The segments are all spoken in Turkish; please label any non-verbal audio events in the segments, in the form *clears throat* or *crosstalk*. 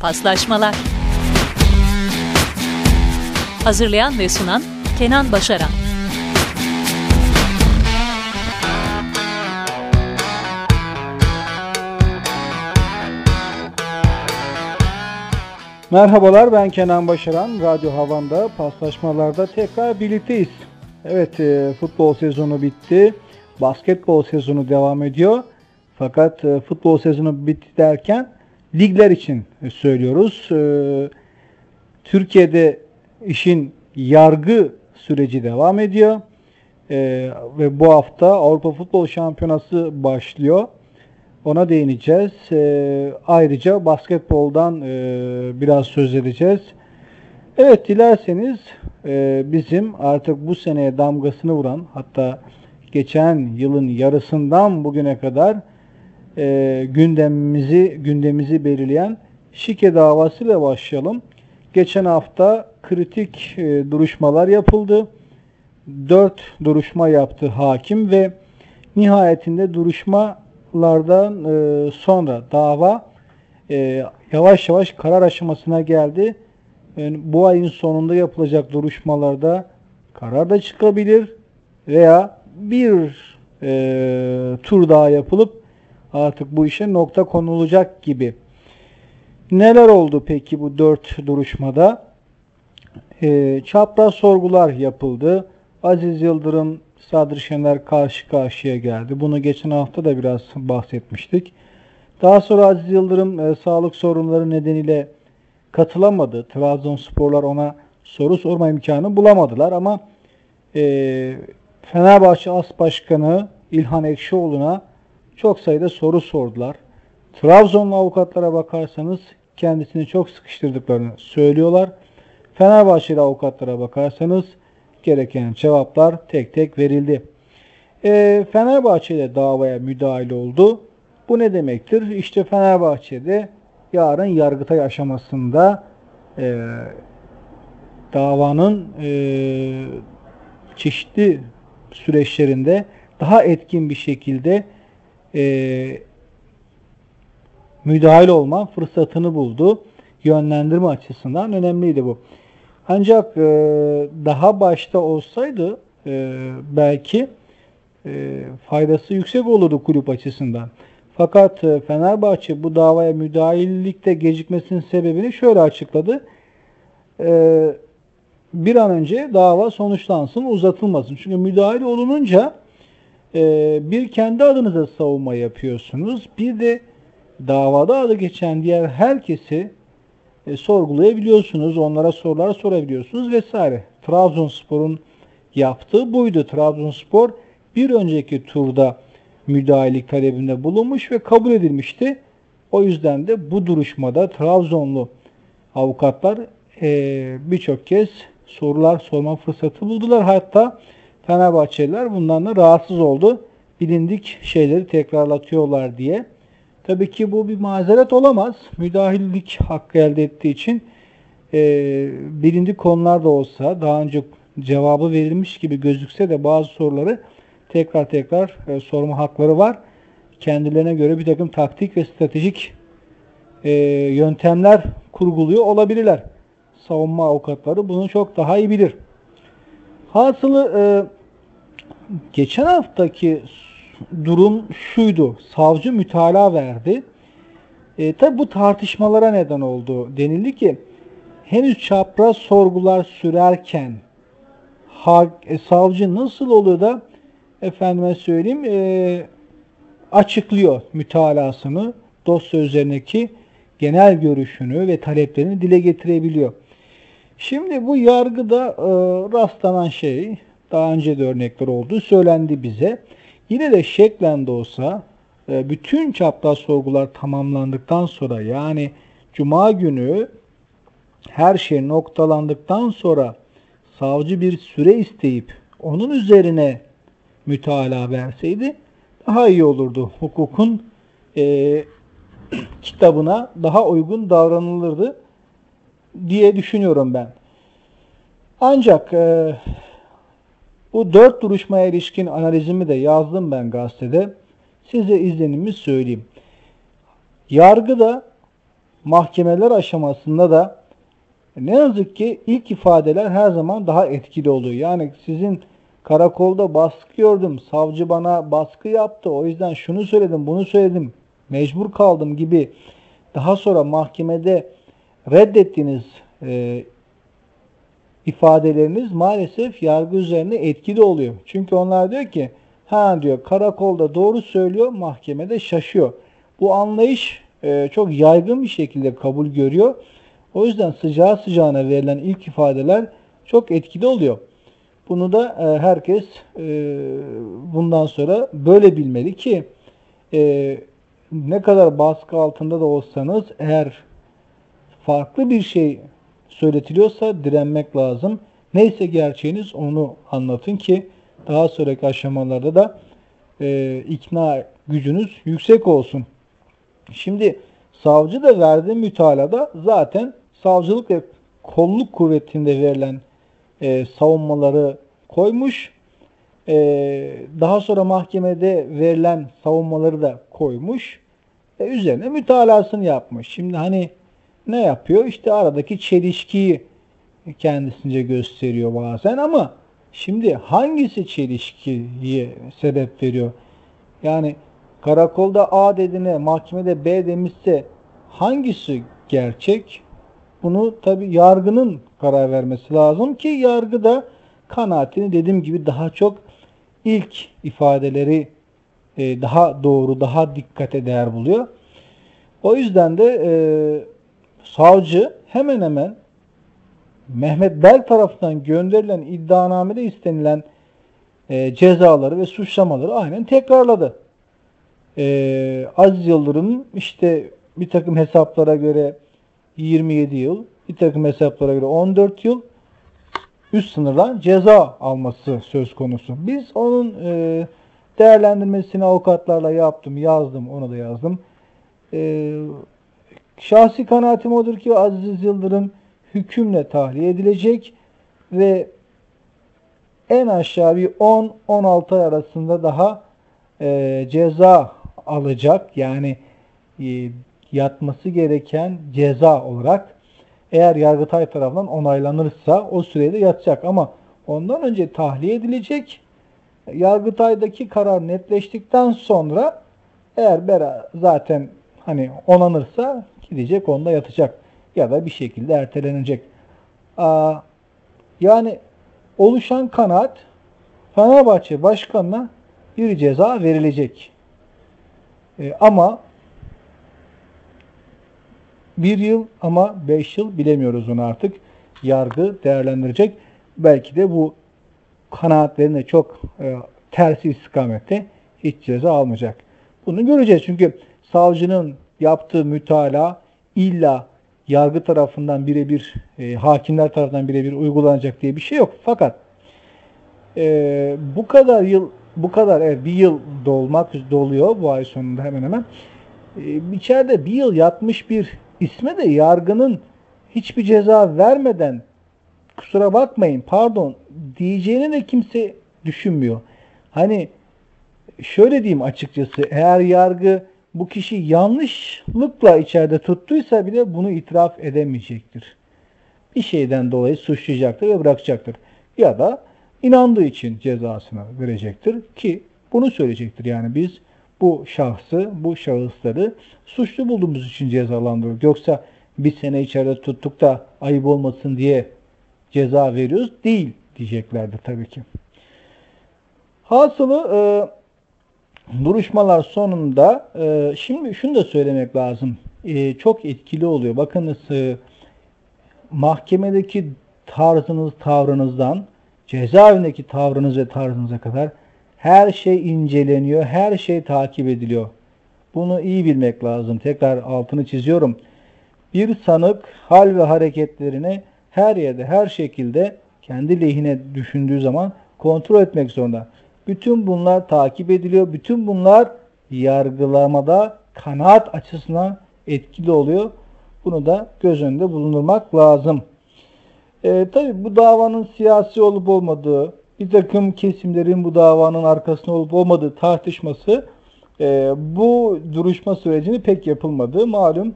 Paslaşmalar Hazırlayan ve sunan Kenan Başaran Merhabalar ben Kenan Başaran. Radyo Havan'da paslaşmalarda tekrar birlikteyiz. Evet e, futbol sezonu bitti. Basketbol sezonu devam ediyor. Fakat e, futbol sezonu bitti derken ligler için söylüyoruz. E, Türkiye'de işin yargı süreci devam ediyor. E, ve bu hafta Avrupa Futbol Şampiyonası başlıyor. Ona değineceğiz. E, ayrıca basketboldan e, biraz söz edeceğiz. Evet dilerseniz e, bizim artık bu seneye damgasını vuran hatta geçen yılın yarısından bugüne kadar e, gündemimizi gündemimizi belirleyen şike davasıyla başlayalım. Geçen hafta kritik e, duruşmalar yapıldı. Dört duruşma yaptı hakim ve nihayetinde duruşmalardan e, sonra dava e, yavaş yavaş karar aşamasına geldi. Yani bu ayın sonunda yapılacak duruşmalarda karar da çıkabilir veya bir e, tur daha yapılıp artık bu işe nokta konulacak gibi. Neler oldu peki bu dört duruşmada? E, çapraz sorgular yapıldı. Aziz Yıldırım, Sadri Şener karşı karşıya geldi. Bunu geçen hafta da biraz bahsetmiştik. Daha sonra Aziz Yıldırım e, sağlık sorunları nedeniyle katılamadı. Trabzonsporlar ona soru sorma imkanı bulamadılar ama e, Fenerbahçe As Başkanı İlhan Ekşioğlu'na çok sayıda soru sordular. Trabzonlu avukatlara bakarsanız kendisini çok sıkıştırdıklarını söylüyorlar. Fenerbahçeli avukatlara bakarsanız gereken cevaplar tek tek verildi. E, Fenerbahçe davaya müdahale oldu. Bu ne demektir? İşte Fenerbahçe'de yarın Yargıtay aşamasında e, davanın e, çeşitli süreçlerinde daha etkin bir şekilde e, müdahale olma fırsatını buldu. Yönlendirme açısından önemliydi bu. Ancak e, daha başta olsaydı e, belki e, faydası yüksek olurdu kulüp açısından. Fakat e, Fenerbahçe bu davaya müdahillikte gecikmesinin sebebini şöyle açıkladı. E, bir an önce dava sonuçlansın, uzatılmasın. Çünkü müdahale olununca e, bir kendi adınıza savunma yapıyorsunuz. Bir de davada adı geçen diğer herkesi e, sorgulayabiliyorsunuz. Onlara sorular sorabiliyorsunuz vesaire. Trabzonspor'un yaptığı buydu. Trabzonspor bir önceki turda müdahalelik talebinde bulunmuş ve kabul edilmişti. O yüzden de bu duruşmada Trabzonlu avukatlar e, birçok kez sorular sorma fırsatı buldular. Hatta Fenerbahçeliler bundan da rahatsız oldu. Bilindik şeyleri tekrarlatıyorlar diye. Tabii ki bu bir mazeret olamaz. Müdahillik hakkı elde ettiği için e, bilindik konular da olsa daha önce cevabı verilmiş gibi gözükse de bazı soruları tekrar tekrar e, sorma hakları var. Kendilerine göre bir takım taktik ve stratejik e, yöntemler kurguluyor olabilirler. Savunma avukatları bunu çok daha iyi bilir. Hasılı e, geçen haftaki durum şuydu. Savcı mütalaa verdi. E, tabi bu tartışmalara neden oldu. Denildi ki henüz çapraz sorgular sürerken ha, e, savcı nasıl oluyor da efendime söyleyeyim e, açıklıyor mütalasını dosya üzerindeki genel görüşünü ve taleplerini dile getirebiliyor. Şimdi bu yargıda e, rastlanan şey daha önce de örnekler oldu söylendi bize. Yine de şeklen de olsa e, bütün çapraz sorgular tamamlandıktan sonra yani cuma günü her şey noktalandıktan sonra savcı bir süre isteyip onun üzerine mütalaa verseydi daha iyi olurdu. Hukukun e, *clears throat* kitabına daha uygun davranılırdı diye düşünüyorum ben. Ancak e, bu dört duruşmaya ilişkin analizimi de yazdım ben gazetede. Size izlenimi söyleyeyim. Yargıda mahkemeler aşamasında da ne yazık ki ilk ifadeler her zaman daha etkili oluyor. Yani sizin karakolda baskı gördüm, savcı bana baskı yaptı, o yüzden şunu söyledim, bunu söyledim, mecbur kaldım gibi daha sonra mahkemede reddettiğiniz e, ifadeleriniz maalesef yargı üzerine etkili oluyor. Çünkü onlar diyor ki ha diyor karakolda doğru söylüyor mahkemede şaşıyor. Bu anlayış e, çok yaygın bir şekilde kabul görüyor. O yüzden sıcağı sıcağına verilen ilk ifadeler çok etkili oluyor. Bunu da e, herkes e, bundan sonra böyle bilmeli ki e, ne kadar baskı altında da olsanız eğer farklı bir şey söyletiliyorsa direnmek lazım. Neyse gerçeğiniz onu anlatın ki daha sonraki aşamalarda da e, ikna gücünüz yüksek olsun. Şimdi savcı da verdiği mütalada zaten savcılık ve kolluk kuvvetinde verilen e, savunmaları koymuş. E, daha sonra mahkemede verilen savunmaları da koymuş. E, üzerine mütalasını yapmış. Şimdi hani ne yapıyor? İşte aradaki çelişkiyi kendisince gösteriyor bazen ama şimdi hangisi çelişkiye sebep veriyor? Yani karakolda A dediğine mahkemede B demişse hangisi gerçek? Bunu tabi yargının karar vermesi lazım ki yargı da kanaatini dediğim gibi daha çok ilk ifadeleri e, daha doğru, daha dikkate değer buluyor. O yüzden de e, savcı hemen hemen Mehmet Bel tarafından gönderilen iddianamede istenilen e, cezaları ve suçlamaları aynen tekrarladı. E, Aziz Yıldırım işte bir takım hesaplara göre 27 yıl, bir takım hesaplara göre 14 yıl üst sınırdan ceza alması söz konusu. Biz onun e, değerlendirmesini avukatlarla yaptım, yazdım, onu da yazdım. E, şahsi kanaatim odur ki Aziz Yıldırım hükümle tahliye edilecek ve en aşağı bir 10-16 ay arasında daha e, ceza alacak. Yani e, yatması gereken ceza olarak eğer Yargıtay tarafından onaylanırsa o sürede yatacak. Ama ondan önce tahliye edilecek. Yargıtay'daki karar netleştikten sonra eğer zaten hani onanırsa gidecek onda yatacak. Ya da bir şekilde ertelenecek. Aa, yani oluşan kanaat Fenerbahçe Başkanı'na bir ceza verilecek. E, ama bir yıl ama beş yıl bilemiyoruz onu artık. Yargı değerlendirecek. Belki de bu kanaatlerine çok e, tersi istikamette hiç ceza almayacak. Bunu göreceğiz. Çünkü savcının yaptığı mütalaa illa yargı tarafından birebir, e, hakimler tarafından birebir uygulanacak diye bir şey yok. Fakat e, bu kadar yıl, bu kadar evet bir yıl dolmak doluyor bu ay sonunda hemen hemen. E, içeride bir yıl yatmış bir isme de yargının hiçbir ceza vermeden kusura bakmayın pardon diyeceğini de kimse düşünmüyor. Hani şöyle diyeyim açıkçası eğer yargı bu kişi yanlışlıkla içeride tuttuysa bile bunu itiraf edemeyecektir. Bir şeyden dolayı suçlayacaktır ve bırakacaktır. Ya da inandığı için cezasını verecektir ki bunu söyleyecektir. Yani biz bu şahsı, bu şahısları suçlu bulduğumuz için cezalandırıyoruz. Yoksa bir sene içeride tuttuk da ayıp olmasın diye ceza veriyoruz. Değil diyeceklerdir tabii ki. Hasılı e, duruşmalar sonunda e, şimdi şunu da söylemek lazım. E, çok etkili oluyor. Bakınız e, mahkemedeki tarzınız, tavrınızdan cezaevindeki tavrınız ve tarzınıza kadar her şey inceleniyor, her şey takip ediliyor. Bunu iyi bilmek lazım. Tekrar altını çiziyorum. Bir sanık hal ve hareketlerini her yerde, her şekilde kendi lehine düşündüğü zaman kontrol etmek zorunda. Bütün bunlar takip ediliyor. Bütün bunlar yargılamada kanaat açısından etkili oluyor. Bunu da göz önünde bulundurmak lazım. E, tabii bu davanın siyasi olup olmadığı, bir takım kesimlerin bu davanın arkasında olup olmadığı tartışması e, bu duruşma sürecini pek yapılmadı. Malum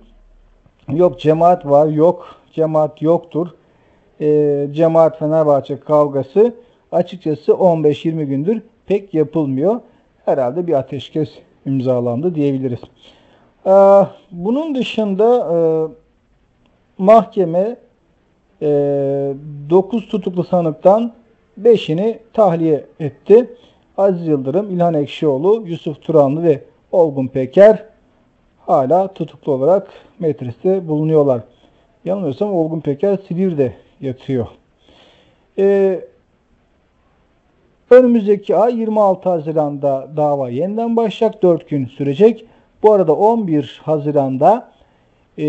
yok cemaat var, yok cemaat yoktur. E, cemaat Fenerbahçe kavgası açıkçası 15-20 gündür pek yapılmıyor. Herhalde bir ateşkes imzalandı diyebiliriz. E, bunun dışında e, mahkeme e, 9 tutuklu sanıktan 5'ini tahliye etti. Aziz Yıldırım, İlhan Ekşioğlu, Yusuf Turanlı ve Olgun Peker hala tutuklu olarak metriste bulunuyorlar. Yanılmıyorsam Olgun Peker Silivri'de yatıyor. Ee, önümüzdeki ay 26 Haziran'da dava yeniden başlayacak. 4 gün sürecek. Bu arada 11 Haziran'da e,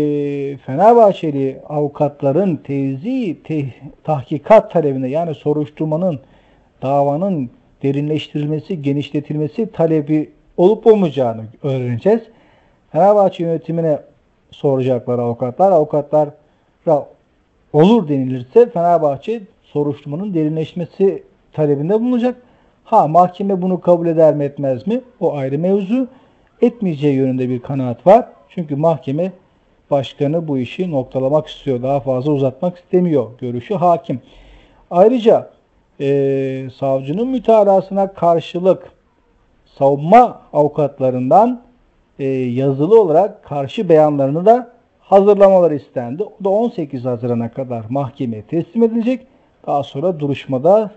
Fenerbahçeli avukatların tezi te, tahkikat talebine yani soruşturmanın davanın derinleştirilmesi, genişletilmesi talebi olup olmayacağını öğreneceğiz. Fenerbahçe yönetimine soracaklar avukatlar. Avukatlar olur denilirse Fenerbahçe soruşturmanın derinleşmesi talebinde bulunacak. Ha mahkeme bunu kabul eder mi etmez mi? O ayrı mevzu. Etmeyeceği yönünde bir kanaat var. Çünkü mahkeme başkanı bu işi noktalamak istiyor. Daha fazla uzatmak istemiyor. Görüşü hakim. Ayrıca e, savcının mütalasına karşılık savunma avukatlarından e, yazılı olarak karşı beyanlarını da hazırlamaları istendi. O da 18 Haziran'a kadar mahkemeye teslim edilecek. Daha sonra duruşmada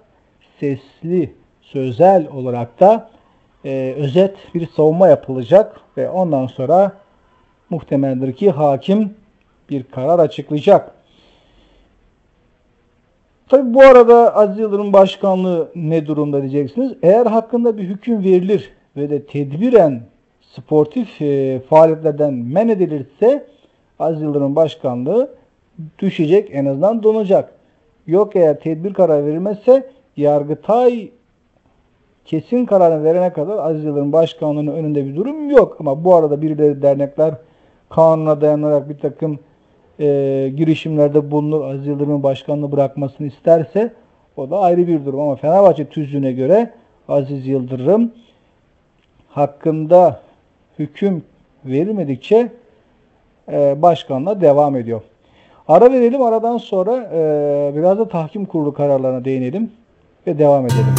sesli, sözel olarak da e, özet bir savunma yapılacak ve ondan sonra muhtemeldir ki hakim bir karar açıklayacak. Tabi bu arada Aziz Yıldırım Başkanlığı ne durumda diyeceksiniz. Eğer hakkında bir hüküm verilir ve de tedbiren sportif e, faaliyetlerden men edilirse Aziz Yıldırım Başkanlığı düşecek en azından donacak. Yok eğer tedbir kararı verilmezse Yargıtay kesin kararını verene kadar Aziz Yıldırım Başkanlığı'nın önünde bir durum yok. Ama bu arada birileri dernekler kanuna dayanarak bir takım e, girişimlerde bulunur. Aziz Yıldırım'ın başkanlığı bırakmasını isterse o da ayrı bir durum. Ama Fenerbahçe tüzüğüne göre Aziz Yıldırım hakkında hüküm verilmedikçe e, başkanla devam ediyor. Ara verelim. Aradan sonra e, biraz da tahkim kurulu kararlarına değinelim ve devam edelim.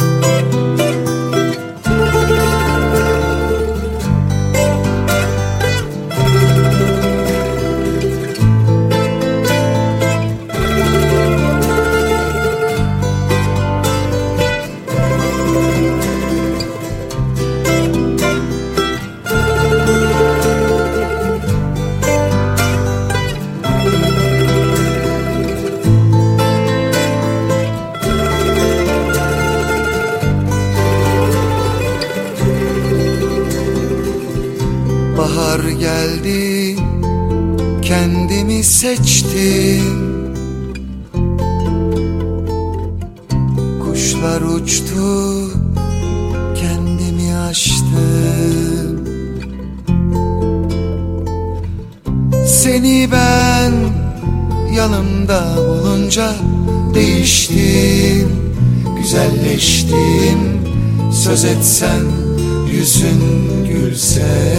Söz etsen yüzün gülse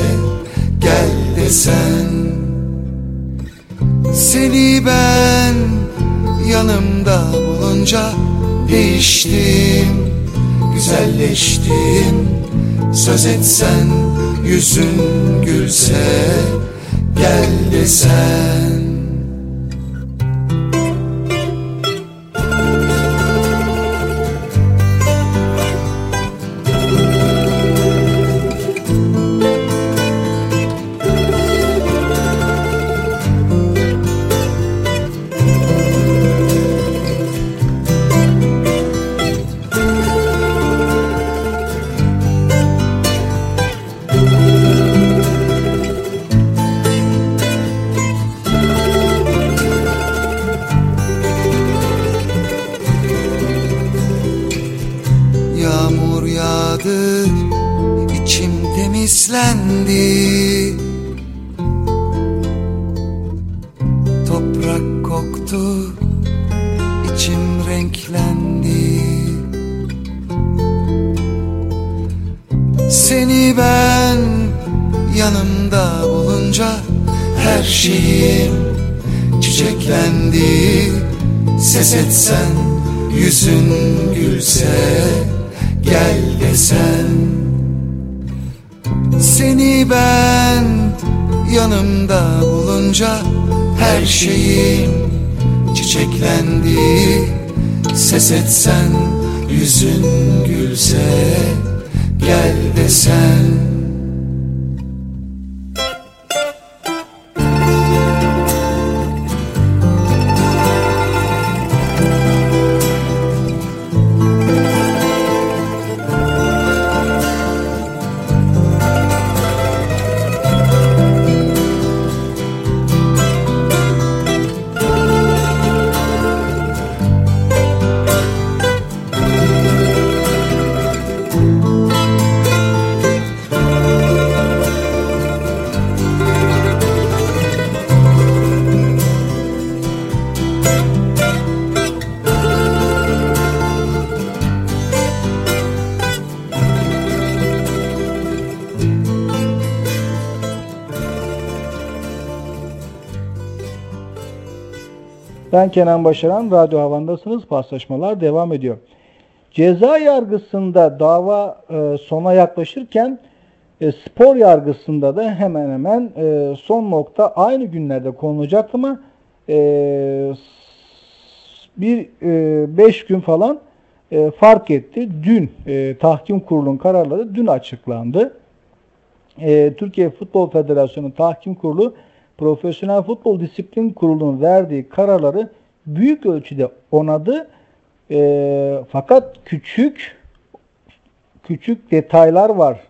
Gel desen. Seni ben yanımda bulunca değiştim Güzelleştim. Söz etsen yüzün gülse Gel desen Ses etsen yüzün gülse gel desen. Seni ben yanımda bulunca her şeyim çiçeklendi. Ses etsen yüzün gülse gel desen Ben Kenan Başaran, Radyo Havan'dasınız. Paslaşmalar devam ediyor. Ceza yargısında dava e, sona yaklaşırken e, spor yargısında da hemen hemen e, son nokta aynı günlerde konulacak ama e, bir e, beş gün falan e, fark etti. Dün e, tahkim kurulun kararları dün açıklandı. E, Türkiye Futbol Federasyonu Tahkim Kurulu Profesyonel Futbol Disiplin Kurulu'nun verdiği kararları büyük ölçüde onadı. E, fakat küçük küçük detaylar var.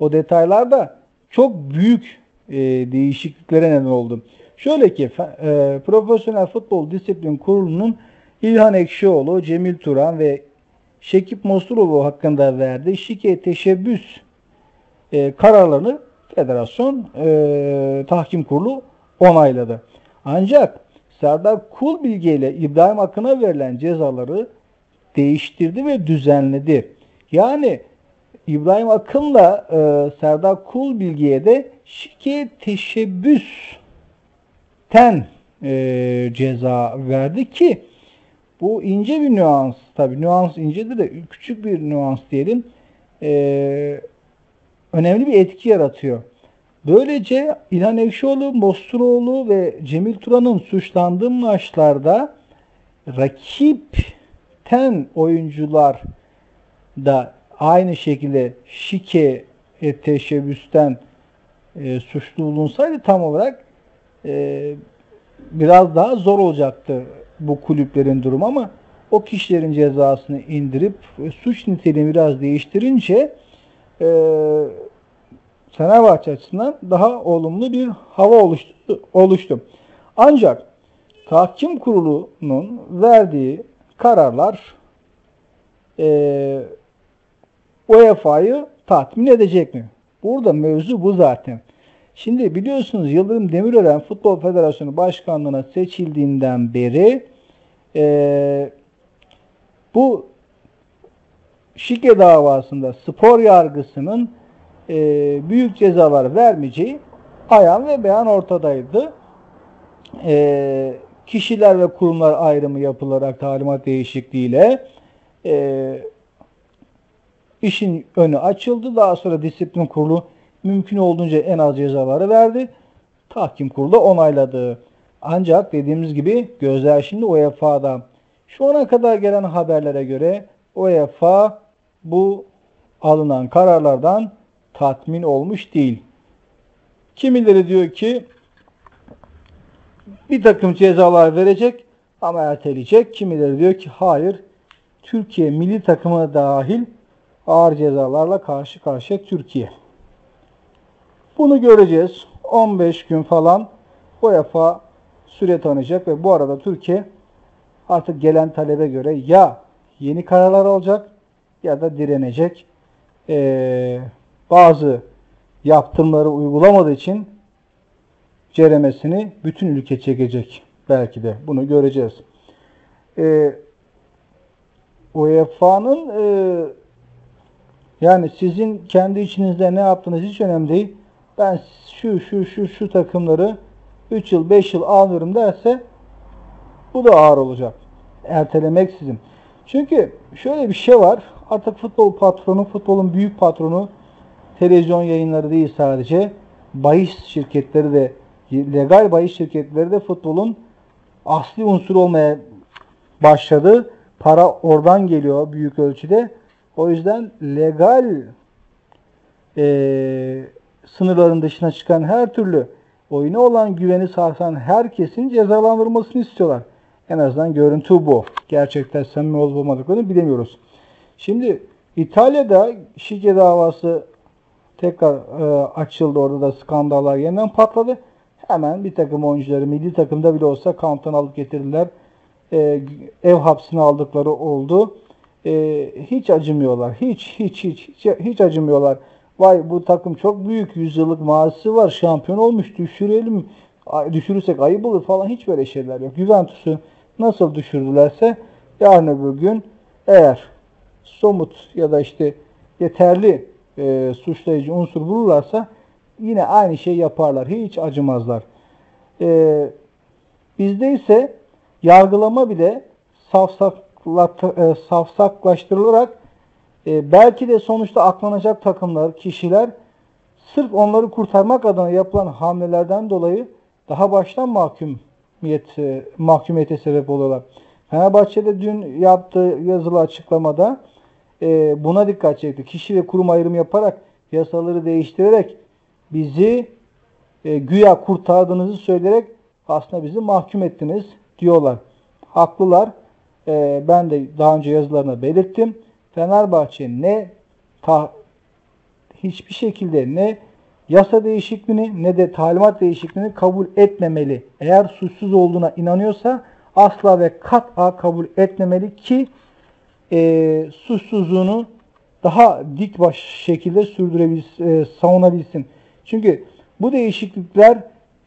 O detaylar da çok büyük e, değişikliklere neden oldu. Şöyle ki e, Profesyonel Futbol Disiplin Kurulu'nun İlhan Ekşioğlu, Cemil Turan ve Şekip Mosuroğlu hakkında verdiği şike teşebbüs e, kararlarını federasyon e, tahkim kurulu onayladı. Ancak Serdar Kulbilge ile İbrahim Akın'a verilen cezaları değiştirdi ve düzenledi. Yani İbrahim Akın'la e, Serdar Kulbilge'ye de şike teşebbüsten e, ceza verdi ki bu ince bir nüans. Tabi nüans incedir de küçük bir nüans diyelim. E, önemli bir etki yaratıyor. Böylece İlhan Ekşioğlu, Mosturoğlu ve Cemil Turan'ın suçlandığı maçlarda rakipten oyuncular da aynı şekilde şike e, teşebbüsten e, suçlu bulunsaydı tam olarak e, biraz daha zor olacaktı bu kulüplerin durumu ama o kişilerin cezasını indirip e, suç niteliğini biraz değiştirince e, Fenerbahçe açısından daha olumlu bir hava oluştu. oluştu. Ancak tahkim kurulunun verdiği kararlar e, UEFA'yı tatmin edecek mi? Burada mevzu bu zaten. Şimdi biliyorsunuz Yıldırım Demirören Futbol Federasyonu Başkanlığı'na seçildiğinden beri e, bu şike davasında spor yargısının e, büyük cezalar vermeyeceği ayan ve beyan ortadaydı. E, kişiler ve kurumlar ayrımı yapılarak talimat değişikliğiyle e, işin önü açıldı. Daha sonra disiplin kurulu mümkün olduğunca en az cezaları verdi. Tahkim kurulu onayladı. Ancak dediğimiz gibi gözler şimdi UEFA'da. Şu ana kadar gelen haberlere göre UEFA bu alınan kararlardan tatmin olmuş değil. Kimileri diyor ki bir takım cezalar verecek ama erteleyecek. Kimileri diyor ki hayır Türkiye milli takımına dahil ağır cezalarla karşı karşıya Türkiye. Bunu göreceğiz. 15 gün falan UEFA süre tanıyacak ve bu arada Türkiye artık gelen talebe göre ya yeni kararlar alacak ya da direnecek. Ee, bazı yaptırımları uygulamadığı için ceremesini bütün ülke çekecek. Belki de bunu göreceğiz. Ee, UEFA'nın e, yani sizin kendi içinizde ne yaptığınız hiç önemli değil. Ben şu şu şu şu takımları 3 yıl 5 yıl almıyorum derse bu da ağır olacak. Ertelemeksizin. Çünkü şöyle bir şey var. Artık futbol patronu, futbolun büyük patronu televizyon yayınları değil sadece. Bahis şirketleri de legal bahis şirketleri de futbolun asli unsur olmaya başladı. Para oradan geliyor büyük ölçüde. O yüzden legal e, sınırların dışına çıkan her türlü oyuna olan güveni sarsan herkesin cezalandırılmasını istiyorlar. En azından görüntü bu. Gerçekten samimi olup olmadıklarını bilemiyoruz. Şimdi İtalya'da şike davası tekrar e, açıldı. Orada da skandallar yeniden patladı. Hemen bir takım oyuncuları milli takımda bile olsa kamptan alıp getirdiler. E, ev hapsine aldıkları oldu. E, hiç acımıyorlar. Hiç hiç hiç hiç, hiç acımıyorlar. Vay bu takım çok büyük yüzyıllık mazisi var. Şampiyon olmuş düşürelim. Düşürürsek ayıp olur falan hiç böyle şeyler yok. Juventus'u nasıl düşürdülerse yarın öbür gün eğer somut ya da işte yeterli e, suçlayıcı unsur bulurlarsa yine aynı şey yaparlar. Hiç acımazlar. E, bizde ise yargılama bile safsaklat, e, safsaklaştırılarak e, belki de sonuçta aklanacak takımlar, kişiler sırf onları kurtarmak adına yapılan hamlelerden dolayı daha baştan mahkumiyet, e, mahkumiyete sebep oluyorlar. Fenerbahçe'de dün yaptığı yazılı açıklamada e, buna dikkat çekti. Kişi ve kurum ayrımı yaparak yasaları değiştirerek bizi e, güya kurtardığınızı söyleyerek aslında bizi mahkum ettiniz diyorlar. Haklılar. E, ben de daha önce yazılarına belirttim. Fenerbahçe ne ta, hiçbir şekilde ne yasa değişikliğini ne de talimat değişikliğini kabul etmemeli. Eğer suçsuz olduğuna inanıyorsa asla ve kat'a kabul etmemeli ki e, suçsuzluğunu daha dik baş şekilde sürdürebilsin, e, savunabilsin. Çünkü bu değişiklikler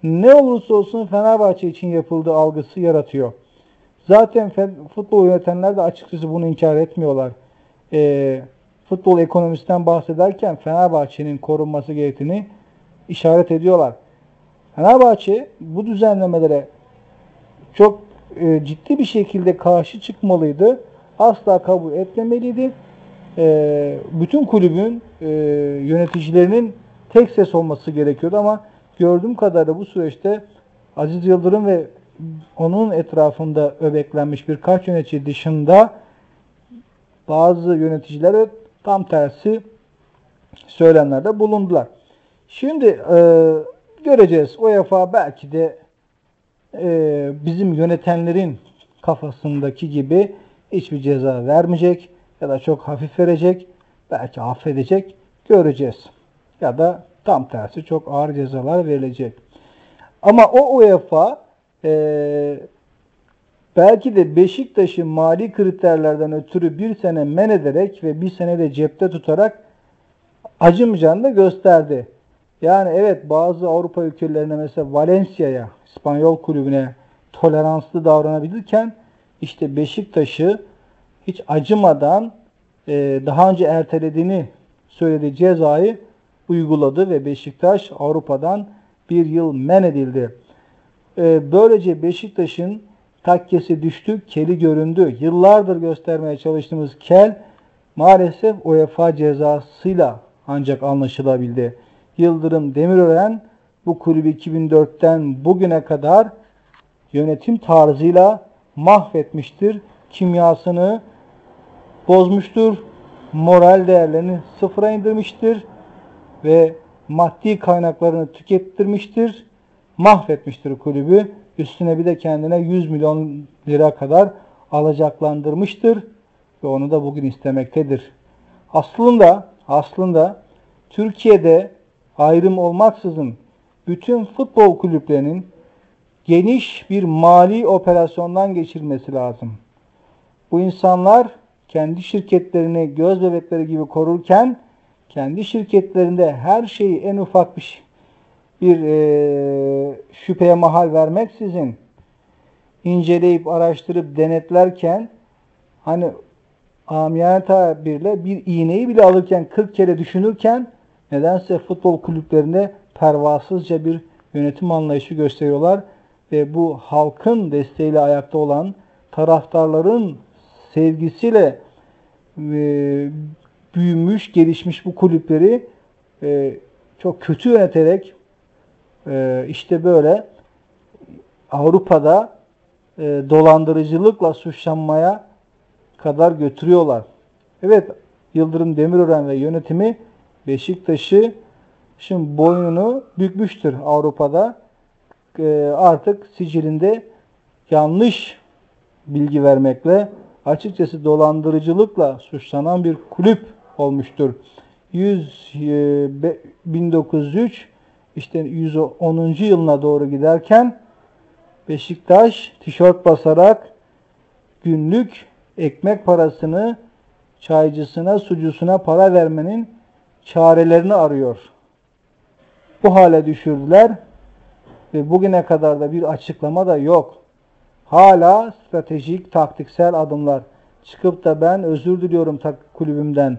ne olursa olsun Fenerbahçe için yapıldığı algısı yaratıyor. Zaten futbol yönetenler de açıkçası bunu inkar etmiyorlar. E, futbol ekonomisinden bahsederken Fenerbahçe'nin korunması gerektiğini işaret ediyorlar. Fenerbahçe bu düzenlemelere çok e, ciddi bir şekilde karşı çıkmalıydı asla kabul etmemeliydi. E, bütün kulübün e, yöneticilerinin tek ses olması gerekiyordu ama gördüğüm kadarıyla bu süreçte Aziz Yıldırım ve onun etrafında öbeklenmiş birkaç yönetici dışında bazı yöneticilere tam tersi söylemlerde bulundular. Şimdi e, göreceğiz. UEFA belki de e, bizim yönetenlerin kafasındaki gibi hiçbir ceza vermeyecek ya da çok hafif verecek, belki affedecek göreceğiz. Ya da tam tersi çok ağır cezalar verilecek. Ama o UEFA e, belki de Beşiktaş'ı mali kriterlerden ötürü bir sene men ederek ve bir sene de cepte tutarak acımayacağını da gösterdi. Yani evet bazı Avrupa ülkelerine mesela Valencia'ya, İspanyol kulübüne toleranslı davranabilirken işte Beşiktaş'ı hiç acımadan e, daha önce ertelediğini söylediği cezayı uyguladı ve Beşiktaş Avrupa'dan bir yıl men edildi. E, böylece Beşiktaş'ın takkesi düştü, keli göründü. Yıllardır göstermeye çalıştığımız kel maalesef UEFA cezasıyla ancak anlaşılabildi. Yıldırım Demirören bu kulübü 2004'ten bugüne kadar yönetim tarzıyla mahvetmiştir. Kimyasını bozmuştur. Moral değerlerini sıfıra indirmiştir. Ve maddi kaynaklarını tükettirmiştir. Mahvetmiştir kulübü. Üstüne bir de kendine 100 milyon lira kadar alacaklandırmıştır. Ve onu da bugün istemektedir. Aslında aslında Türkiye'de ayrım olmaksızın bütün futbol kulüplerinin geniş bir mali operasyondan geçirmesi lazım. Bu insanlar kendi şirketlerini göz bebekleri gibi korurken kendi şirketlerinde her şeyi en ufak bir, bir e, şüpheye mahal vermeksizin inceleyip araştırıp denetlerken hani amiyane tabirle bir iğneyi bile alırken 40 kere düşünürken nedense futbol kulüplerinde pervasızca bir yönetim anlayışı gösteriyorlar ve bu halkın desteğiyle ayakta olan taraftarların sevgisiyle e, büyümüş, gelişmiş bu kulüpleri e, çok kötü yöneterek e, işte böyle Avrupa'da e, dolandırıcılıkla suçlanmaya kadar götürüyorlar. Evet Yıldırım Demirören ve yönetimi Beşiktaş'ı şimdi boynunu bükmüştür Avrupa'da. E, artık sicilinde yanlış bilgi vermekle açıkçası dolandırıcılıkla suçlanan bir kulüp olmuştur. 100 e, 1903 işte 110. yılına doğru giderken Beşiktaş tişört basarak günlük ekmek parasını çaycısına, sucusuna para vermenin çarelerini arıyor. Bu hale düşürdüler ve bugüne kadar da bir açıklama da yok. Hala stratejik, taktiksel adımlar. Çıkıp da ben özür diliyorum kulübümden.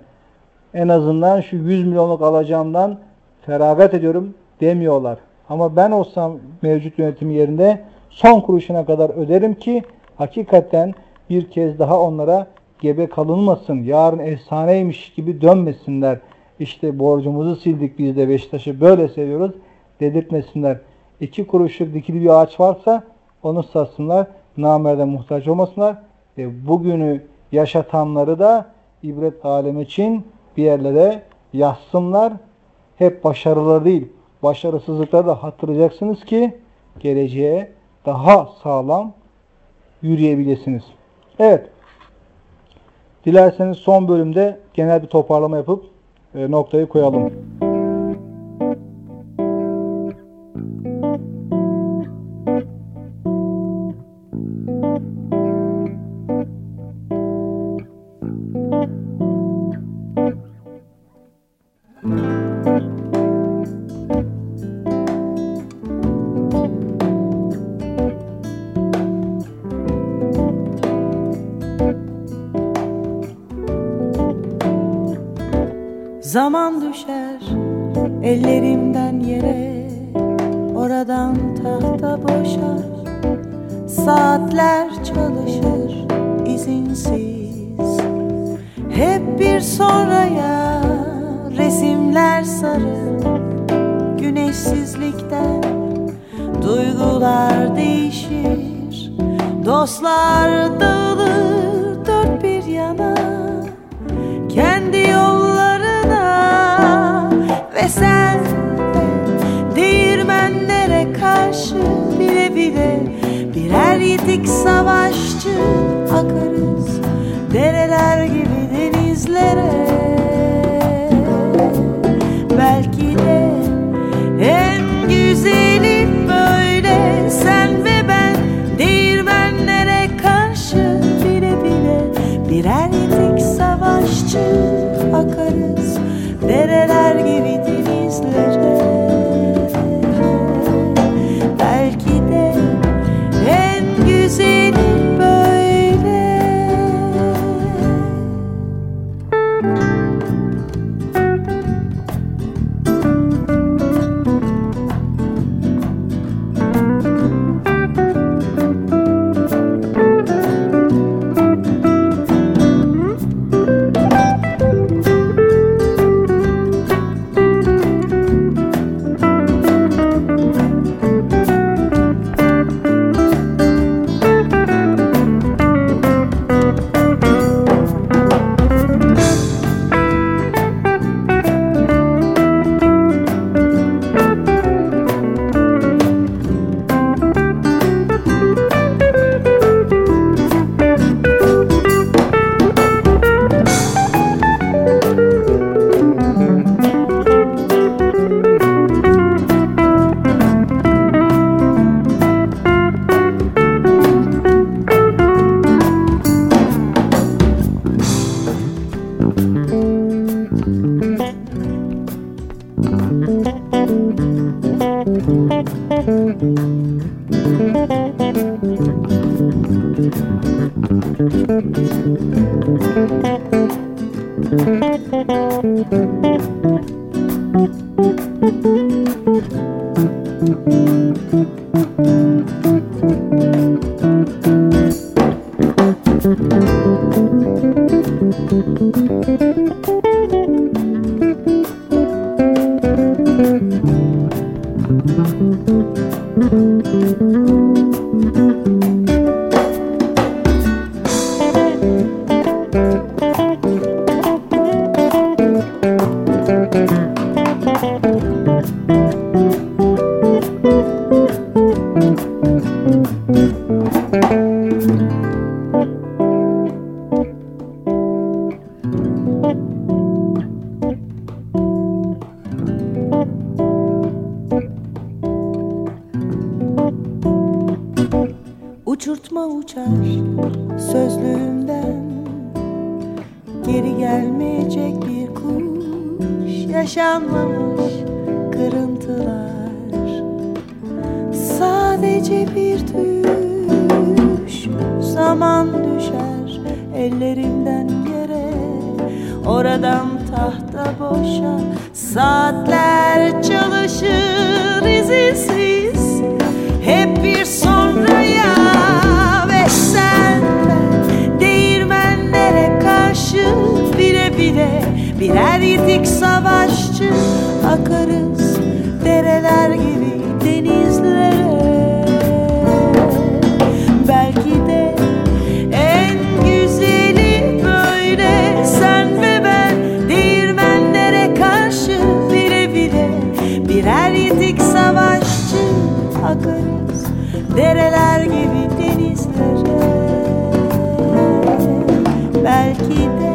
En azından şu 100 milyonluk alacağımdan feragat ediyorum demiyorlar. Ama ben olsam mevcut yönetim yerinde son kuruşuna kadar öderim ki hakikaten bir kez daha onlara gebe kalınmasın. Yarın efsaneymiş gibi dönmesinler. İşte borcumuzu sildik biz de Beşiktaş'ı böyle seviyoruz dedirtmesinler. İki kuruşluk dikili bir ağaç varsa onu satsınlar. Namerde muhtaç olmasınlar. Ve bugünü yaşatanları da ibret alem için bir yerlere yazsınlar. Hep başarılar değil, başarısızlıkları da hatırlayacaksınız ki geleceğe daha sağlam yürüyebilirsiniz. Evet. Dilerseniz son bölümde genel bir toparlama yapıp e, noktayı koyalım. Hep bir sonraya resimler sarı Güneşsizlikten duygular değişir. Dostlar dağılır dört bir yana Kendi yollarına ve sen Değirmenlere karşı bile bile Birer yitik savaşçı akarız. Dereler gibi Birer yitik savaşçı Akarız dereler gibi denizlere. Belki de en güzeli böyle Sen ve ben değirmenlere karşı Bire bire. Birer yitik savaşçı Akarız dereler gibi denizlere. Belki de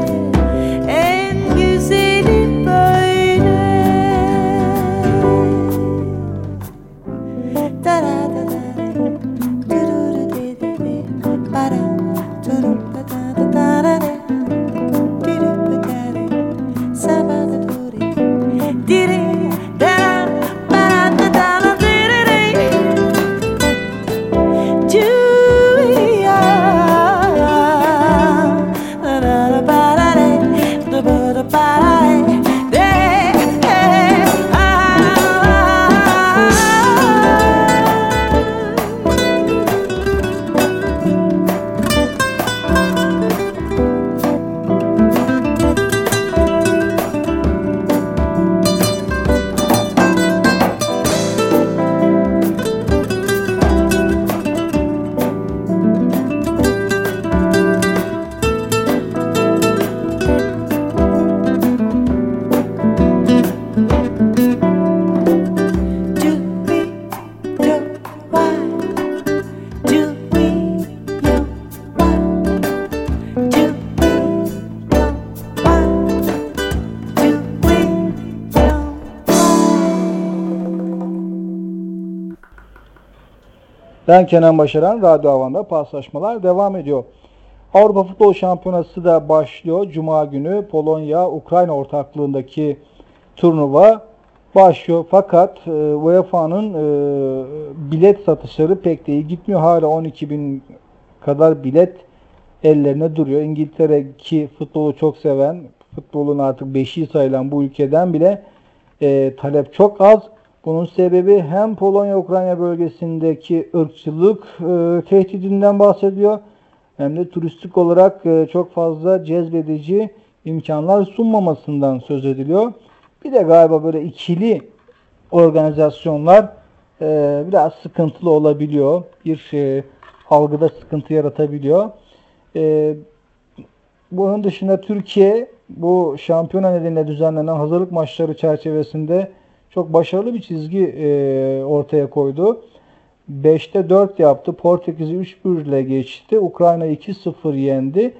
Ben Kenan Başaran, Radyo Havan'da paslaşmalar devam ediyor. Avrupa Futbol Şampiyonası da başlıyor. Cuma günü Polonya-Ukrayna ortaklığındaki turnuva başlıyor. Fakat e, UEFA'nın e, bilet satışları pek de iyi gitmiyor. Hala 12 bin kadar bilet ellerine duruyor. İngiltere ki futbolu çok seven, futbolun artık beşiği sayılan bu ülkeden bile e, talep çok az. Bunun sebebi hem Polonya-Ukrayna bölgesindeki ırkçılık e, tehdidinden bahsediyor hem de turistik olarak e, çok fazla cezbedici imkanlar sunmamasından söz ediliyor. Bir de galiba böyle ikili organizasyonlar e, biraz sıkıntılı olabiliyor. Bir e, algıda sıkıntı yaratabiliyor. E, bunun dışında Türkiye bu şampiyona nedeniyle düzenlenen hazırlık maçları çerçevesinde çok başarılı bir çizgi e, ortaya koydu. 5'te 4 yaptı. Portekiz'i 3-1 ile geçti. Ukrayna 2-0 yendi.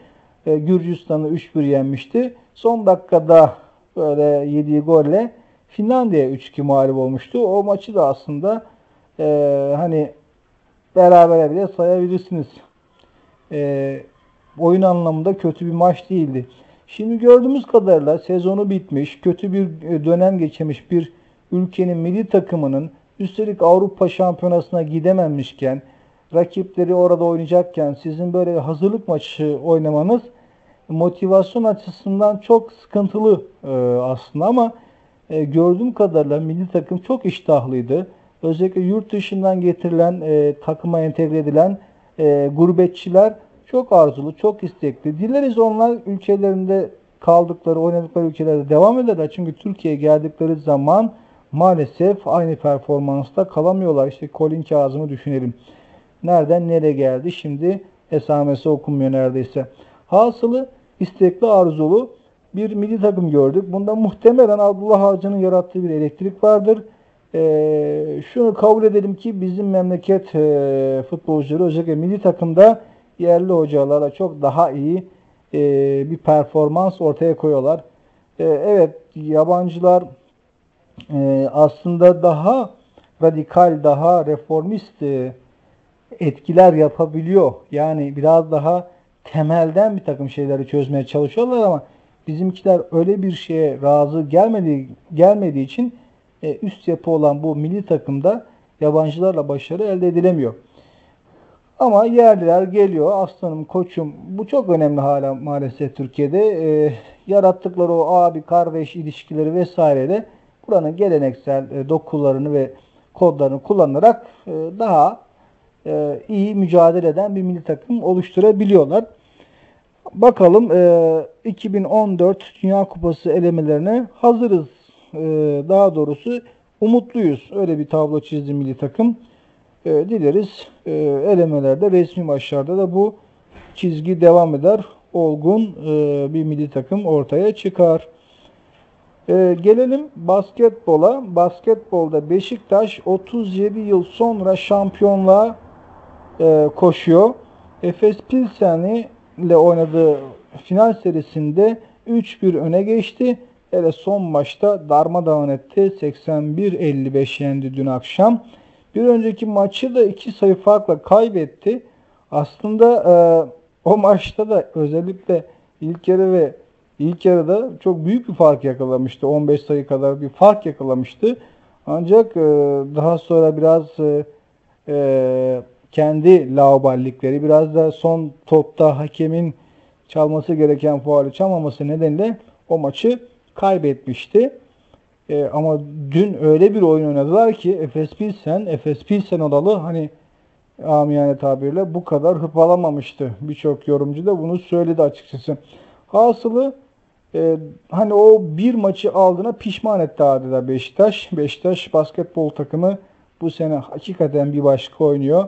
E, Gürcistan'ı 3-1 yenmişti. Son dakikada böyle yediği golle Finlandiya 3-2 mağlup olmuştu. O maçı da aslında e, hani berabere bile sayabilirsiniz. E, oyun anlamında kötü bir maç değildi. Şimdi gördüğümüz kadarıyla sezonu bitmiş, kötü bir dönem geçirmiş bir ülkenin milli takımının üstelik Avrupa Şampiyonası'na gidememişken, rakipleri orada oynayacakken sizin böyle hazırlık maçı oynamanız motivasyon açısından çok sıkıntılı e, aslında ama e, gördüğüm kadarıyla milli takım çok iştahlıydı. özellikle yurt dışından getirilen e, takıma entegre edilen e, gurbetçiler çok arzulu, çok istekli. Dileriz onlar ülkelerinde kaldıkları, oynadıkları ülkelerde devam ederler. Çünkü Türkiye'ye geldikleri zaman maalesef aynı performansta kalamıyorlar. İşte Colin Kazım'ı düşünelim. Nereden nereye geldi? Şimdi esamesi okunmuyor neredeyse. Hasılı istekli arzulu bir milli takım gördük. Bunda muhtemelen Abdullah Avcı'nın yarattığı bir elektrik vardır. E, şunu kabul edelim ki bizim memleket e, futbolcuları özellikle milli takımda yerli hocalarla çok daha iyi e, bir performans ortaya koyuyorlar. E, evet yabancılar e, aslında daha radikal, daha reformist e, etkiler yapabiliyor. Yani biraz daha temelden bir takım şeyleri çözmeye çalışıyorlar ama bizimkiler öyle bir şeye razı gelmediği gelmediği için e, üst yapı olan bu milli takımda yabancılarla başarı elde edilemiyor. Ama yerliler geliyor. Aslanım, koçum. Bu çok önemli hala maalesef Türkiye'de. E, yarattıkları o abi kardeş ilişkileri vesaire de buranın geleneksel e, dokularını ve kodlarını kullanarak e, daha e, iyi mücadele eden bir milli takım oluşturabiliyorlar. Bakalım e, 2014 Dünya Kupası elemelerine hazırız. Daha doğrusu umutluyuz. Öyle bir tablo çizdi milli takım. Dileriz elemelerde resmi maçlarda da bu çizgi devam eder. Olgun bir milli takım ortaya çıkar. E, gelelim basketbola. Basketbolda Beşiktaş 37 yıl sonra şampiyonluğa e, koşuyor. Efes Pilsen'i ile oynadığı final serisinde 3-1 öne geçti. Hele son maçta darmadağın etti. 81-55 yendi dün akşam. Bir önceki maçı da iki sayı farkla kaybetti. Aslında e, o maçta da özellikle ilk yarı ve ilk yarıda çok büyük bir fark yakalamıştı. 15 sayı kadar bir fark yakalamıştı. Ancak e, daha sonra biraz e, e, kendi lauballikleri biraz da son topta hakemin çalması gereken faali çalmaması nedeniyle o maçı kaybetmişti. E, ama dün öyle bir oyun oynadılar ki Efes Pilsen, Efes Pilsen olalı hani amiyane tabirle bu kadar hırpalamamıştı. Birçok yorumcu da bunu söyledi açıkçası. Hasılı e, hani o bir maçı aldığına pişman etti adeta Beşiktaş. Beşiktaş basketbol takımı bu sene hakikaten bir başka oynuyor.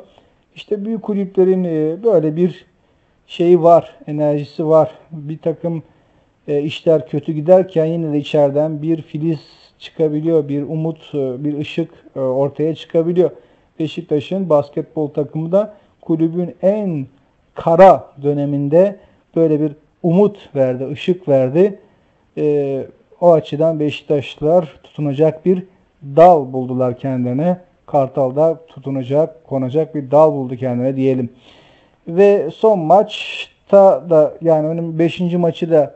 İşte büyük kulüplerin e, böyle bir şeyi var, enerjisi var. Bir takım e, işler kötü giderken yine de içeriden bir filiz çıkabiliyor, bir umut, e, bir ışık ortaya çıkabiliyor. Beşiktaş'ın basketbol takımı da kulübün en kara döneminde böyle bir umut verdi, ışık verdi. o açıdan Beşiktaşlılar tutunacak bir dal buldular kendilerine. Kartal'da tutunacak, konacak bir dal buldu kendine diyelim. Ve son maçta da yani önüm 5. maçı da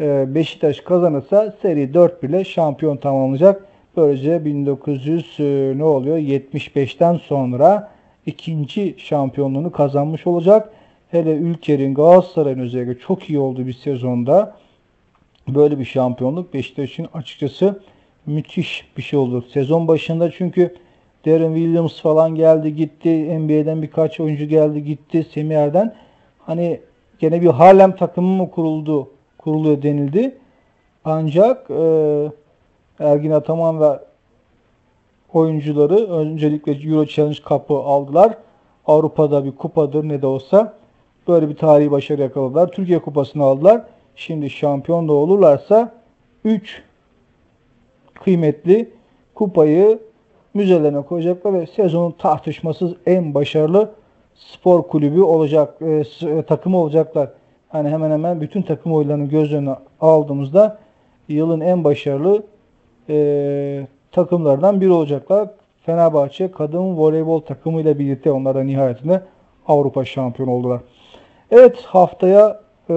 e, Beşiktaş kazanırsa seri 4 bile şampiyon tamamlayacak. Böylece 1900 e, ne oluyor? 75'ten sonra ikinci şampiyonluğunu kazanmış olacak. Hele Ülker'in Galatasaray'ın özellikle çok iyi olduğu bir sezonda böyle bir şampiyonluk Beşiktaş'ın açıkçası müthiş bir şey olur. Sezon başında çünkü Darren Williams falan geldi gitti. NBA'den birkaç oyuncu geldi gitti. Semih Hani gene bir Harlem takımı mı kuruldu? Kuruluyor denildi. Ancak e, Ergin Ataman ve oyuncuları öncelikle Euro Challenge Cup'ı aldılar. Avrupa'da bir kupadır ne de olsa böyle bir tarihi başarı yakaladılar. Türkiye Kupası'nı aldılar. Şimdi şampiyon da olurlarsa 3 kıymetli kupayı müzelerine koyacaklar ve sezonun tartışmasız en başarılı spor kulübü olacak, e, e, takımı olacaklar. Hani hemen hemen bütün takım oylarını göz önüne aldığımızda yılın en başarılı e, takımlardan biri olacaklar. Fenerbahçe kadın voleybol takımıyla birlikte onlar da nihayetinde Avrupa şampiyonu oldular. Evet haftaya e,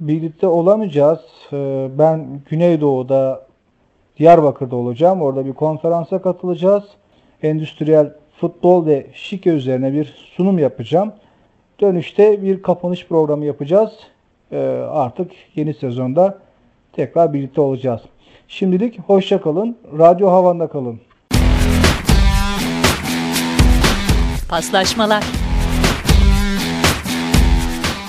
birlikte olamayacağız. E, ben Güneydoğu'da Diyarbakır'da olacağım. Orada bir konferansa katılacağız. Endüstriyel futbol ve şike üzerine bir sunum yapacağım. Dönüşte bir kapanış programı yapacağız. Ee, artık yeni sezonda tekrar birlikte olacağız. Şimdilik hoşça kalın. Radyo Havan'da kalın. Paslaşmalar